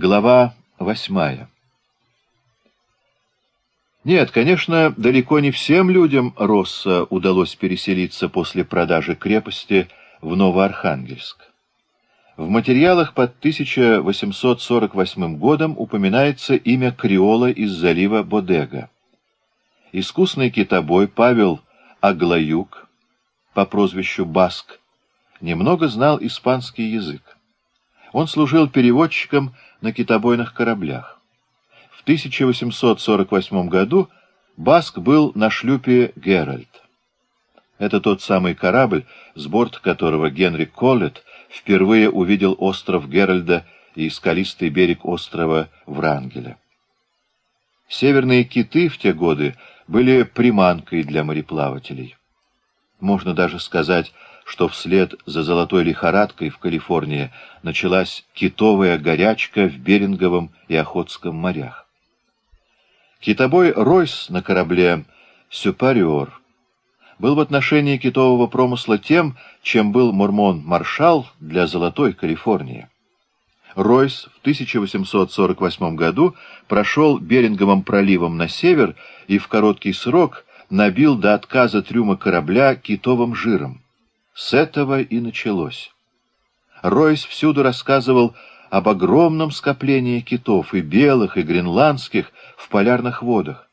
Глава восьмая Нет, конечно, далеко не всем людям Росса удалось переселиться после продажи крепости в Новоархангельск. В материалах под 1848 годом упоминается имя Криола из залива Бодега. Искусный китобой Павел Аглаюк по прозвищу Баск немного знал испанский язык. Он служил переводчиком на китобойных кораблях. В 1848 году Баск был на шлюпе «Геральт». Это тот самый корабль, с борта которого Генри Коллетт впервые увидел остров Геральда и скалистый берег острова Врангеля. Северные киты в те годы были приманкой для мореплавателей. Можно даже сказать, что вслед за золотой лихорадкой в Калифорнии началась китовая горячка в Беринговом и Охотском морях. Китобой Ройс на корабле «Сюпариор» был в отношении китового промысла тем, чем был мормон-маршал для золотой Калифорнии. Ройс в 1848 году прошел Беринговым проливом на север и в короткий срок набил до отказа трюма корабля китовым жиром. С этого и началось. Ройс всюду рассказывал об огромном скоплении китов, и белых, и гренландских, в полярных водах.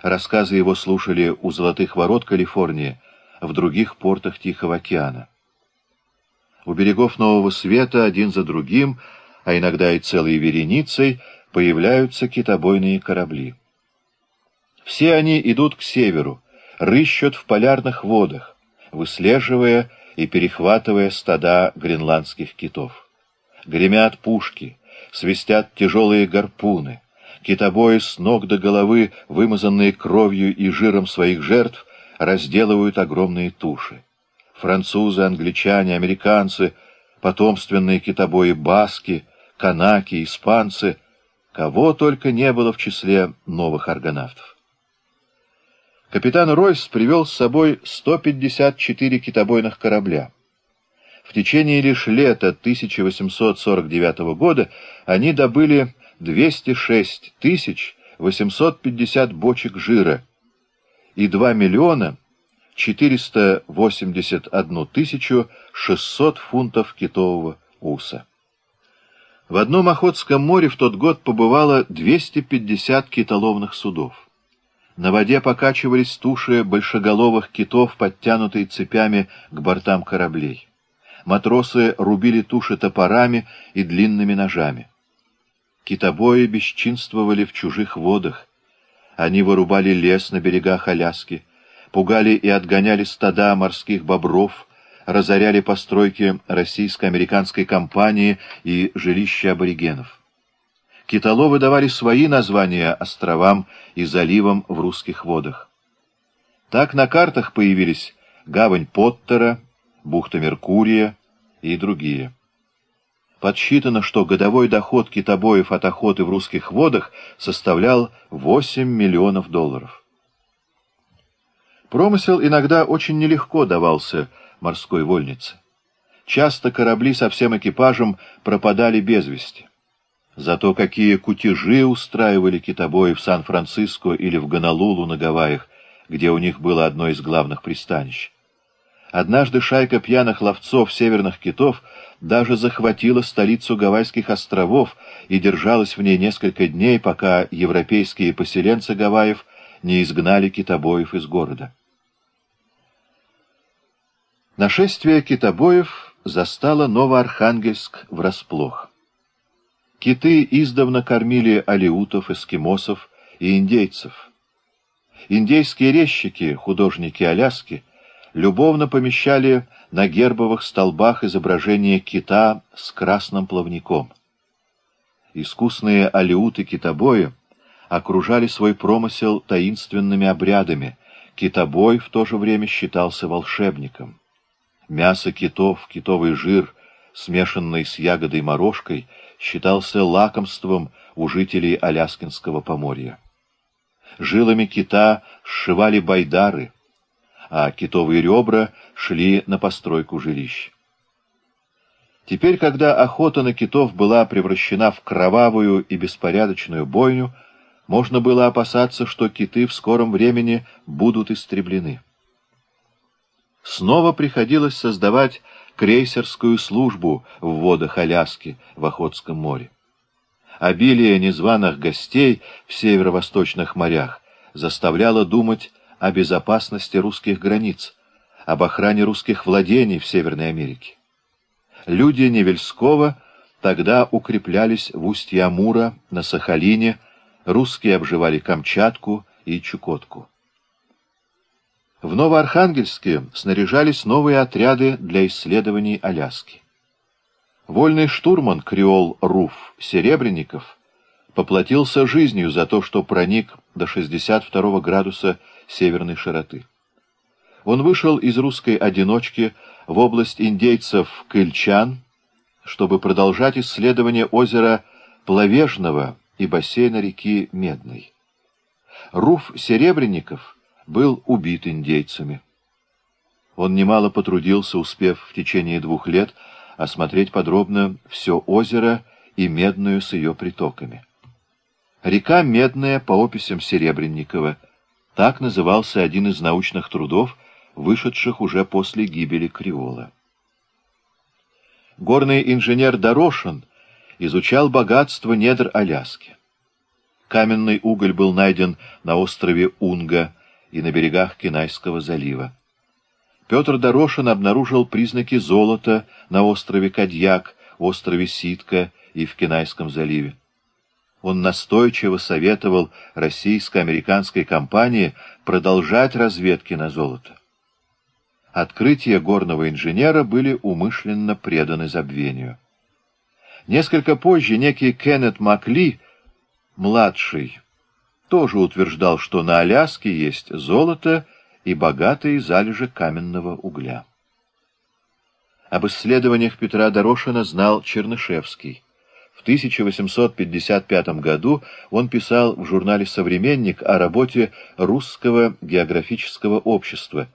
Рассказы его слушали у Золотых ворот Калифорнии, в других портах Тихого океана. У берегов Нового Света один за другим, а иногда и целой вереницей, появляются китобойные корабли. Все они идут к северу, рыщут в полярных водах, выслеживая и перехватывая стада гренландских китов. Гремят пушки, свистят тяжелые гарпуны. Китобои с ног до головы, вымазанные кровью и жиром своих жертв, разделывают огромные туши. Французы, англичане, американцы, потомственные китобои баски, канаки, испанцы, кого только не было в числе новых аргонавтов. Капитан Ройс привел с собой 154 китобойных корабля. В течение лишь лета 1849 года они добыли 206 тысяч 850 бочек жира и 2 миллиона 481 тысячу 600 фунтов китового уса. В одном Охотском море в тот год побывало 250 китоловных судов. На воде покачивались туши большеголовых китов, подтянутые цепями к бортам кораблей. Матросы рубили туши топорами и длинными ножами. Китобои бесчинствовали в чужих водах. Они вырубали лес на берегах Аляски, пугали и отгоняли стада морских бобров, разоряли постройки российско-американской компании и жилища аборигенов. Китоловы давали свои названия островам и заливам в русских водах. Так на картах появились гавань Поттера, бухта Меркурия и другие. Подсчитано, что годовой доход китобоев от охоты в русских водах составлял 8 миллионов долларов. Промысел иногда очень нелегко давался морской вольнице. Часто корабли со всем экипажем пропадали без вести. Зато какие кутежи устраивали китобои в Сан-Франциско или в Гонолулу на Гавайях, где у них было одно из главных пристанищ. Однажды шайка пьяных ловцов северных китов даже захватила столицу Гавайских островов и держалась в ней несколько дней, пока европейские поселенцы Гавайев не изгнали китобоев из города. Нашествие китобоев застало Новоархангельск врасплох. Киты издавна кормили алиутов, эскимосов и индейцев. Индейские резчики, художники Аляски, любовно помещали на гербовых столбах изображение кита с красным плавником. Искусные алиуты-китобои окружали свой промысел таинственными обрядами. Китобой в то же время считался волшебником. Мясо китов, китовый жир, смешанный с ягодой-морожкой — считался лакомством у жителей Аляскинского поморья. Жилами кита сшивали байдары, а китовые ребра шли на постройку жилищ. Теперь, когда охота на китов была превращена в кровавую и беспорядочную бойню, можно было опасаться, что киты в скором времени будут истреблены. Снова приходилось создавать крейсерскую службу в водах Аляски в Охотском море. Обилие незваных гостей в северо-восточных морях заставляло думать о безопасности русских границ, об охране русских владений в Северной Америке. Люди Невельского тогда укреплялись в устье Амура, на Сахалине, русские обживали Камчатку и Чукотку. В Новоархангельске снаряжались новые отряды для исследований Аляски. Вольный штурман Креол Руф Серебренников поплатился жизнью за то, что проник до 62 градуса северной широты. Он вышел из русской одиночки в область индейцев Кыльчан, чтобы продолжать исследование озера Плавежного и бассейна реки Медной. Руф Серебренников был убит индейцами. Он немало потрудился, успев в течение двух лет осмотреть подробно все озеро и Медную с ее притоками. Река Медная, по описям Серебренникова, так назывался один из научных трудов, вышедших уже после гибели Криола. Горный инженер Дорошин изучал богатство недр Аляски. Каменный уголь был найден на острове Унга, и на берегах Кинайского залива. Петр Дорошин обнаружил признаки золота на острове Кадьяк, острове Ситка и в Кинайском заливе. Он настойчиво советовал российско-американской компании продолжать разведки на золото. Открытия горного инженера были умышленно преданы забвению. Несколько позже некий Кеннет Макли, младший, тоже утверждал, что на Аляске есть золото и богатые залежи каменного угля. Об исследованиях Петра Дорошина знал Чернышевский. В 1855 году он писал в журнале «Современник» о работе Русского географического общества.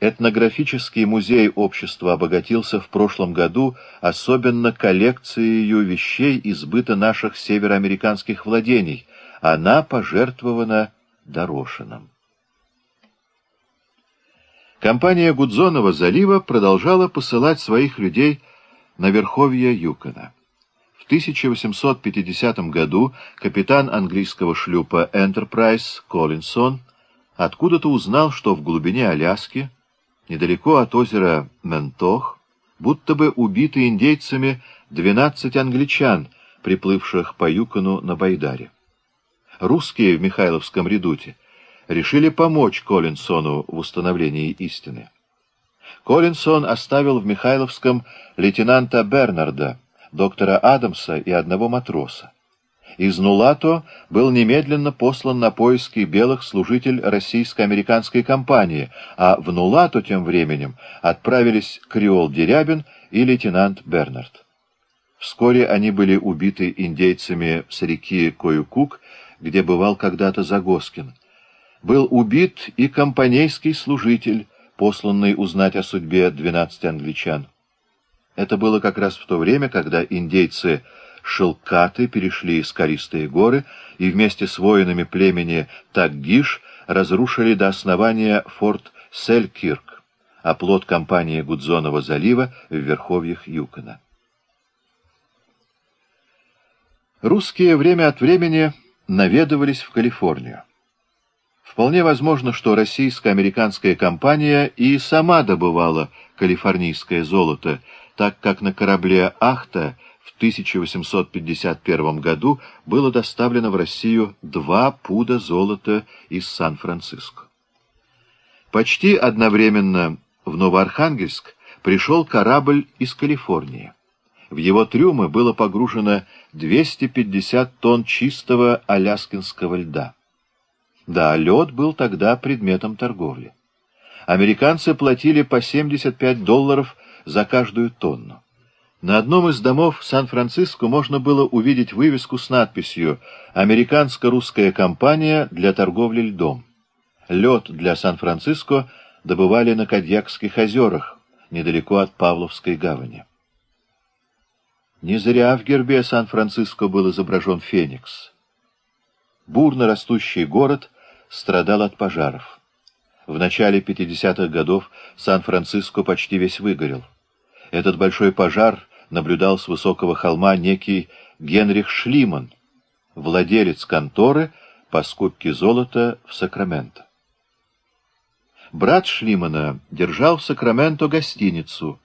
Этнографический музей общества обогатился в прошлом году особенно коллекцией вещей избыта наших североамериканских владений – она пожертвована Дорошином. Компания Гудзонова залива продолжала посылать своих людей на верховье Юкона. В 1850 году капитан английского шлюпа «Энтерпрайз» Коллинсон откуда-то узнал, что в глубине Аляски, недалеко от озера Ментох, будто бы убиты индейцами 12 англичан, приплывших по Юкону на Байдаре русские в Михайловском редуте решили помочь Коллинсону в установлении истины. Коллинсон оставил в Михайловском лейтенанта Бернарда, доктора Адамса и одного матроса. Из Нулато был немедленно послан на поиски белых служитель российско-американской компании, а в Нулато тем временем отправились Криол Дерябин и лейтенант Бернард. Вскоре они были убиты индейцами с реки Коюкук где бывал когда-то Загоскин. Был убит и компанейский служитель, посланный узнать о судьбе двенадцати англичан. Это было как раз в то время, когда индейцы Шелкаты перешли скалистые горы и вместе с воинами племени Таггиш разрушили до основания форт Селькирк, оплот компании Гудзонова залива в верховьях Юкона. Русские время от времени наведывались в Калифорнию. Вполне возможно, что российско-американская компания и сама добывала калифорнийское золото, так как на корабле «Ахта» в 1851 году было доставлено в Россию два пуда золота из Сан-Франциско. Почти одновременно в Новоархангельск пришел корабль из Калифорнии. В его трюмы было погружено 250 тонн чистого аляскинского льда. Да, лед был тогда предметом торговли. Американцы платили по 75 долларов за каждую тонну. На одном из домов Сан-Франциско можно было увидеть вывеску с надписью «Американско-русская компания для торговли льдом». Лед для Сан-Франциско добывали на Кадьякских озерах, недалеко от Павловской гавани. Не зря в гербе Сан-Франциско был изображен феникс. Бурно растущий город страдал от пожаров. В начале 50-х годов Сан-Франциско почти весь выгорел. Этот большой пожар наблюдал с высокого холма некий Генрих Шлиман, владелец конторы по скупке золота в Сакраменто. Брат Шлимана держал в Сакраменто гостиницу,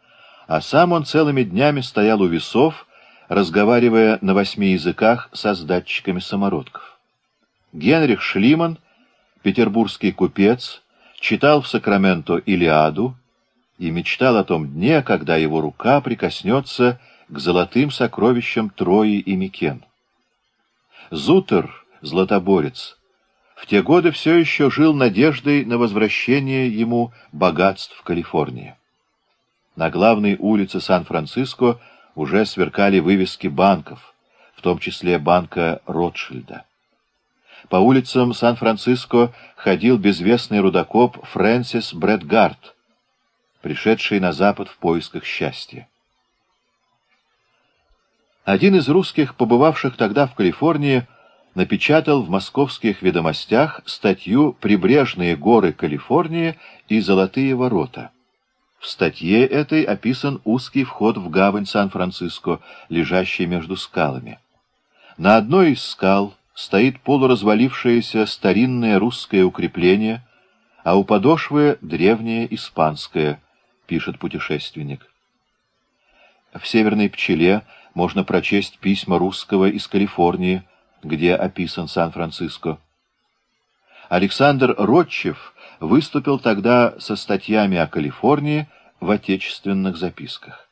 а сам он целыми днями стоял у весов, разговаривая на восьми языках со сдатчиками самородков. Генрих Шлиман, петербургский купец, читал в Сакраменто Илиаду и мечтал о том дне, когда его рука прикоснется к золотым сокровищам Трои и Микен. Зутер, златоборец, в те годы все еще жил надеждой на возвращение ему богатств Калифорнии. На главной улице Сан-Франциско уже сверкали вывески банков, в том числе банка Ротшильда. По улицам Сан-Франциско ходил безвестный рудокоп Фрэнсис Брэдгард, пришедший на запад в поисках счастья. Один из русских, побывавших тогда в Калифорнии, напечатал в московских ведомостях статью «Прибрежные горы Калифорнии и золотые ворота». В статье этой описан узкий вход в гавань Сан-Франциско, лежащий между скалами. На одной из скал стоит полуразвалившееся старинное русское укрепление, а у подошвы древнее испанское, пишет путешественник. В «Северной пчеле» можно прочесть письма русского из Калифорнии, где описан Сан-Франциско. Александр Ротчев выступил тогда со статьями о Калифорнии в отечественных записках.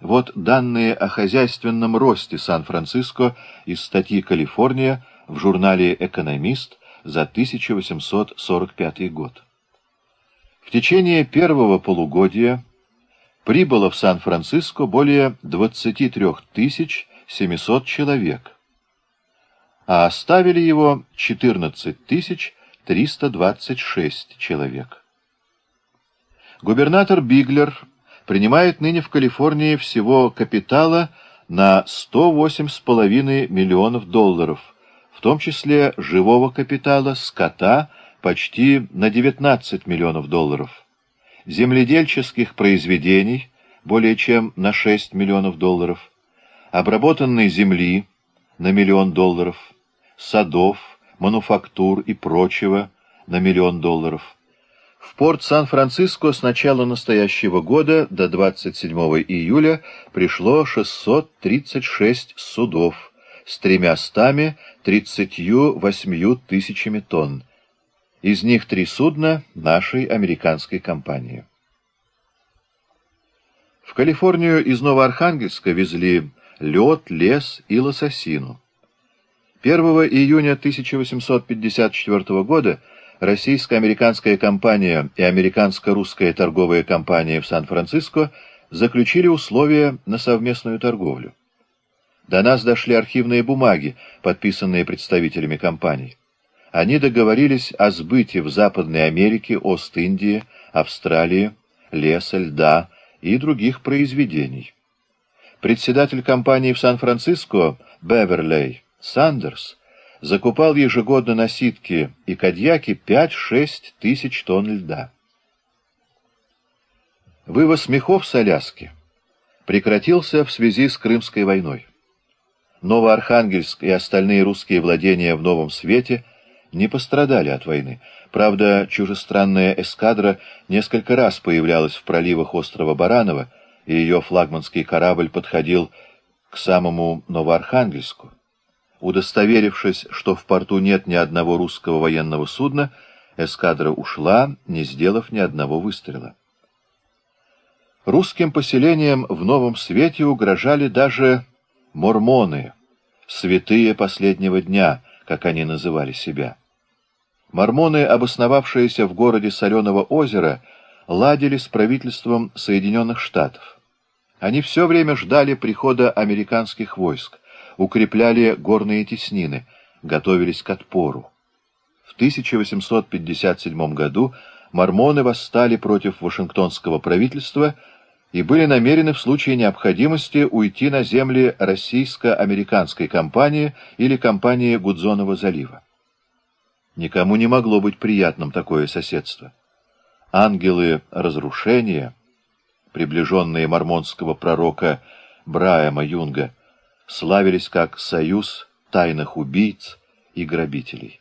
Вот данные о хозяйственном росте Сан-Франциско из статьи «Калифорния» в журнале «Экономист» за 1845 год. В течение первого полугодия прибыло в Сан-Франциско более 23 700 человек, а оставили его 14 326 человек. Губернатор Биглер принимает ныне в Калифорнии всего капитала на 108,5 миллионов долларов, в том числе живого капитала, скота почти на 19 миллионов долларов земледельческих произведений более чем на 6 миллионов долларов, обработанной земли на миллион долларов, садов, мануфактур и прочего на миллион долларов. В порт Сан-Франциско с начала настоящего года до 27 июля пришло 636 судов с 338 тысячами тонн, из них три судна нашей американской компании. В Калифорнию из Новоархангельска везли лед, лес и лососину. 1 июня 1854 года российско-американская компания и американско-русская торговая компания в Сан-Франциско заключили условия на совместную торговлю. До нас дошли архивные бумаги, подписанные представителями компаний. Они договорились о сбытии в Западной Америке, Ост-Индии, Австралии, леса, льда и других произведений. Председатель компании в Сан-Франциско Беверлей Сандерс закупал ежегодно на ситки и кадьяки 5-6 тысяч тонн льда. Вывоз мехов с Аляски прекратился в связи с Крымской войной. Новоархангельск и остальные русские владения в Новом Свете – не пострадали от войны. Правда, чужестранная эскадра несколько раз появлялась в проливах острова Баранова, и ее флагманский корабль подходил к самому Новоархангельску. Удостоверившись, что в порту нет ни одного русского военного судна, эскадра ушла, не сделав ни одного выстрела. Русским поселениям в Новом Свете угрожали даже мормоны, святые последнего дня — как они называли себя. Мормоны, обосновавшиеся в городе Соленого озера, ладили с правительством Соединенных Штатов. Они все время ждали прихода американских войск, укрепляли горные теснины, готовились к отпору. В 1857 году мормоны восстали против Вашингтонского правительства и были намерены в случае необходимости уйти на земли российско-американской компании или компании Гудзонова залива. Никому не могло быть приятным такое соседство. Ангелы разрушения, приближенные мормонского пророка Брайама Юнга, славились как союз тайных убийц и грабителей.